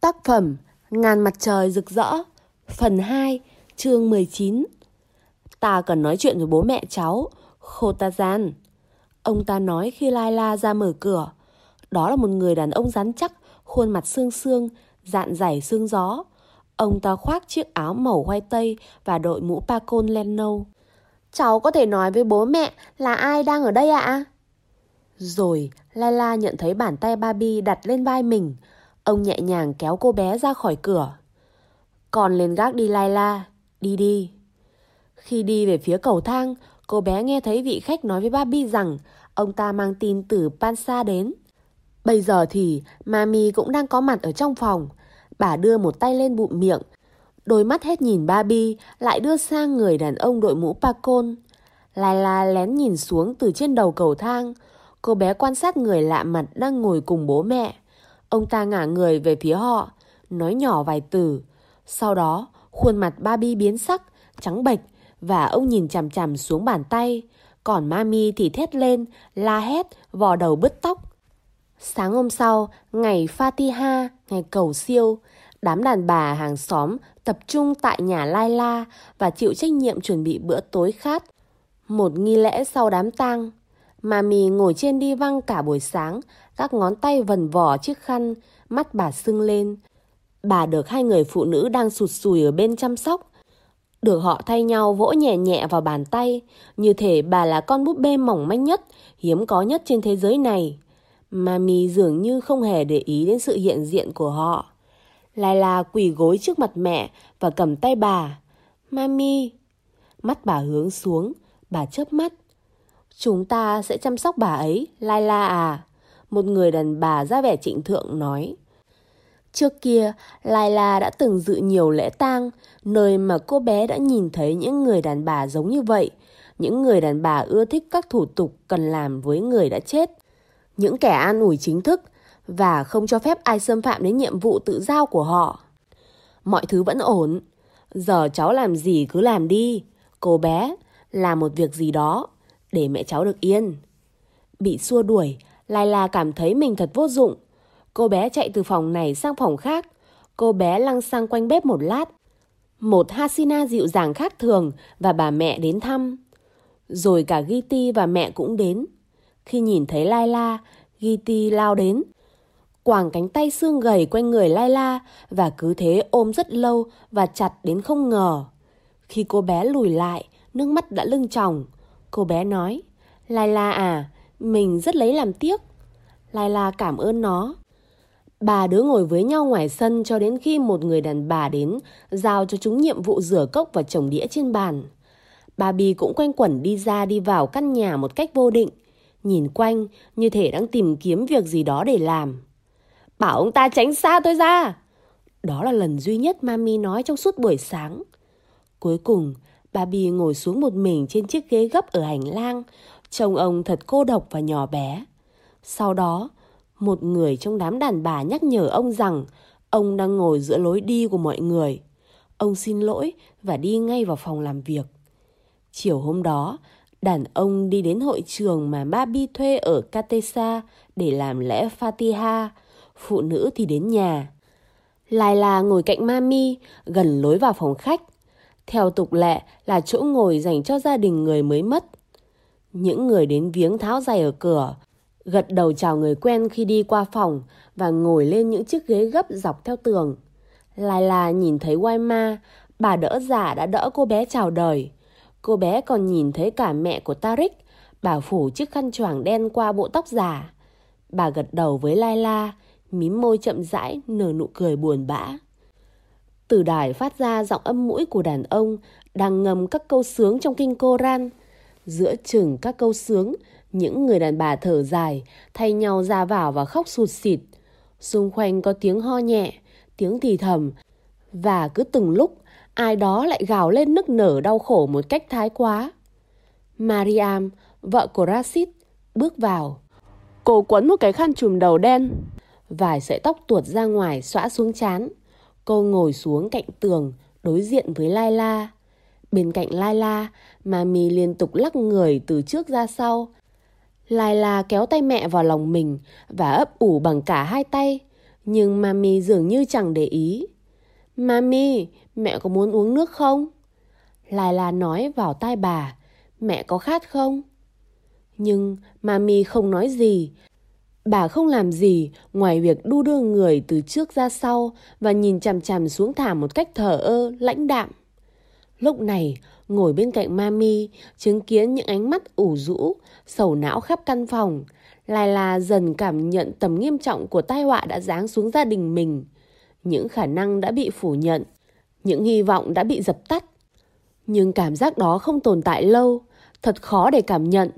Tác phẩm Ngàn mặt trời rực rỡ Phần 2 chương 19 Ta cần nói chuyện với bố mẹ cháu Khotazan Ông ta nói khi Laila ra mở cửa Đó là một người đàn ông rắn chắc Khuôn mặt xương xương Dạn dày xương gió. Ông ta khoác chiếc áo màu khoai tây Và đội mũ pacon len nâu. Cháu có thể nói với bố mẹ Là ai đang ở đây ạ? Rồi Laila nhận thấy bàn tay Barbie đặt lên vai mình Ông nhẹ nhàng kéo cô bé ra khỏi cửa. Còn lên gác đi lai la, đi đi. Khi đi về phía cầu thang, cô bé nghe thấy vị khách nói với Barbie rằng ông ta mang tin từ Pansa đến. Bây giờ thì Mami cũng đang có mặt ở trong phòng. Bà đưa một tay lên bụng miệng. Đôi mắt hết nhìn Barbie lại đưa sang người đàn ông đội mũ Pacon. Laila lén nhìn xuống từ trên đầu cầu thang. Cô bé quan sát người lạ mặt đang ngồi cùng bố mẹ. Ông ta ngả người về phía họ, nói nhỏ vài từ. Sau đó, khuôn mặt Barbie biến sắc, trắng bệch và ông nhìn chằm chằm xuống bàn tay. Còn Mami thì thét lên, la hét, vò đầu bứt tóc. Sáng hôm sau, ngày Fatiha, ngày cầu siêu, đám đàn bà hàng xóm tập trung tại nhà Laila và chịu trách nhiệm chuẩn bị bữa tối khát. Một nghi lễ sau đám tang. Mami ngồi trên đi văng cả buổi sáng, các ngón tay vần vỏ chiếc khăn, mắt bà sưng lên. Bà được hai người phụ nữ đang sụt sùi ở bên chăm sóc. Được họ thay nhau vỗ nhẹ nhẹ vào bàn tay, như thể bà là con búp bê mỏng manh nhất, hiếm có nhất trên thế giới này. Mami dường như không hề để ý đến sự hiện diện của họ. Laila quỳ gối trước mặt mẹ và cầm tay bà. Mami. Mắt bà hướng xuống, bà chớp mắt. Chúng ta sẽ chăm sóc bà ấy, Laila à một người đàn bà ra vẻ trịnh thượng nói. Trước kia, Laila đã từng dự nhiều lễ tang, nơi mà cô bé đã nhìn thấy những người đàn bà giống như vậy. Những người đàn bà ưa thích các thủ tục cần làm với người đã chết. Những kẻ an ủi chính thức và không cho phép ai xâm phạm đến nhiệm vụ tự giao của họ. Mọi thứ vẫn ổn. Giờ cháu làm gì cứ làm đi. Cô bé, làm một việc gì đó để mẹ cháu được yên. Bị xua đuổi, Laila cảm thấy mình thật vô dụng. Cô bé chạy từ phòng này sang phòng khác. Cô bé lăng sang quanh bếp một lát. Một Hasina dịu dàng khác thường và bà mẹ đến thăm. Rồi cả Giti và mẹ cũng đến. Khi nhìn thấy Laila, Giti lao đến. Quàng cánh tay xương gầy quanh người Laila và cứ thế ôm rất lâu và chặt đến không ngờ. Khi cô bé lùi lại, nước mắt đã lưng tròng. Cô bé nói, Laila à, mình rất lấy làm tiếc. Laila cảm ơn nó. Bà đứa ngồi với nhau ngoài sân cho đến khi một người đàn bà đến giao cho chúng nhiệm vụ rửa cốc và trồng đĩa trên bàn. Bà Bì cũng quanh quẩn đi ra đi vào căn nhà một cách vô định, nhìn quanh như thể đang tìm kiếm việc gì đó để làm. Bảo ông ta tránh xa tôi ra! Đó là lần duy nhất Mami nói trong suốt buổi sáng. Cuối cùng, bà Bì ngồi xuống một mình trên chiếc ghế gấp ở hành lang, Trông ông thật cô độc và nhỏ bé. Sau đó, một người trong đám đàn bà nhắc nhở ông rằng ông đang ngồi giữa lối đi của mọi người. Ông xin lỗi và đi ngay vào phòng làm việc. Chiều hôm đó, đàn ông đi đến hội trường mà Babi thuê ở Katesa để làm lễ Fatiha. Phụ nữ thì đến nhà. Laila ngồi cạnh Mami, gần lối vào phòng khách. Theo tục lệ là chỗ ngồi dành cho gia đình người mới mất. Những người đến viếng tháo giày ở cửa, gật đầu chào người quen khi đi qua phòng và ngồi lên những chiếc ghế gấp dọc theo tường. Lai là nhìn thấy Waima, bà đỡ giả đã đỡ cô bé chào đời. Cô bé còn nhìn thấy cả mẹ của Tarik, bà phủ chiếc khăn choàng đen qua bộ tóc giả. Bà gật đầu với Laila, mím môi chậm rãi, nở nụ cười buồn bã. Từ đài phát ra giọng âm mũi của đàn ông đang ngầm các câu sướng trong kinh Koran. Giữa chừng các câu sướng, những người đàn bà thở dài, thay nhau ra vào và khóc sụt xịt. Xung quanh có tiếng ho nhẹ, tiếng thì thầm. Và cứ từng lúc, ai đó lại gào lên nức nở đau khổ một cách thái quá. Mariam, vợ của Rashid, bước vào. Cô quấn một cái khăn trùm đầu đen. Vài sợi tóc tuột ra ngoài xõa xuống chán. Cô ngồi xuống cạnh tường, đối diện với Laila. Bên cạnh Laila, Mami liên tục lắc người từ trước ra sau. Laila kéo tay mẹ vào lòng mình và ấp ủ bằng cả hai tay. Nhưng Mami dường như chẳng để ý. Mami, mẹ có muốn uống nước không? Laila nói vào tai bà, mẹ có khát không? Nhưng Mami không nói gì. Bà không làm gì ngoài việc đu đưa người từ trước ra sau và nhìn chằm chằm xuống thảm một cách thở ơ, lãnh đạm. Lúc này, ngồi bên cạnh Mami, chứng kiến những ánh mắt ủ rũ, sầu não khắp căn phòng, Laila dần cảm nhận tầm nghiêm trọng của tai họa đã giáng xuống gia đình mình. Những khả năng đã bị phủ nhận, những hy vọng đã bị dập tắt. Nhưng cảm giác đó không tồn tại lâu, thật khó để cảm nhận,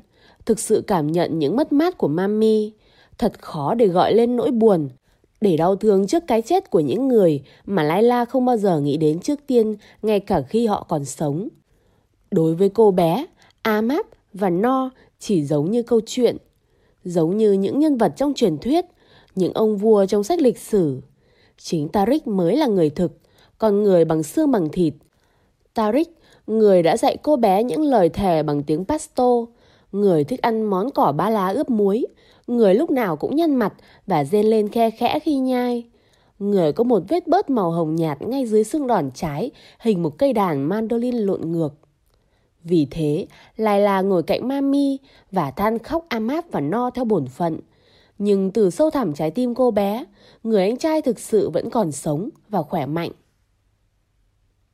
thực sự cảm nhận những mất mát của Mami, thật khó để gọi lên nỗi buồn, để đau thương trước cái chết của những người mà Laila không bao giờ nghĩ đến trước tiên ngay cả khi họ còn sống. Đối với cô bé, Amap và No chỉ giống như câu chuyện, giống như những nhân vật trong truyền thuyết, những ông vua trong sách lịch sử. Chính Tarik mới là người thực, còn người bằng xương bằng thịt. Tarik người đã dạy cô bé những lời thề bằng tiếng Pasto, người thích ăn món cỏ ba lá ướp muối, người lúc nào cũng nhăn mặt và rên lên khe khẽ khi nhai. Người có một vết bớt màu hồng nhạt ngay dưới xương đòn trái, hình một cây đàn mandolin lộn ngược. Vì thế, Laila ngồi cạnh Mami và than khóc am áp và no theo bổn phận. Nhưng từ sâu thẳm trái tim cô bé, người anh trai thực sự vẫn còn sống và khỏe mạnh.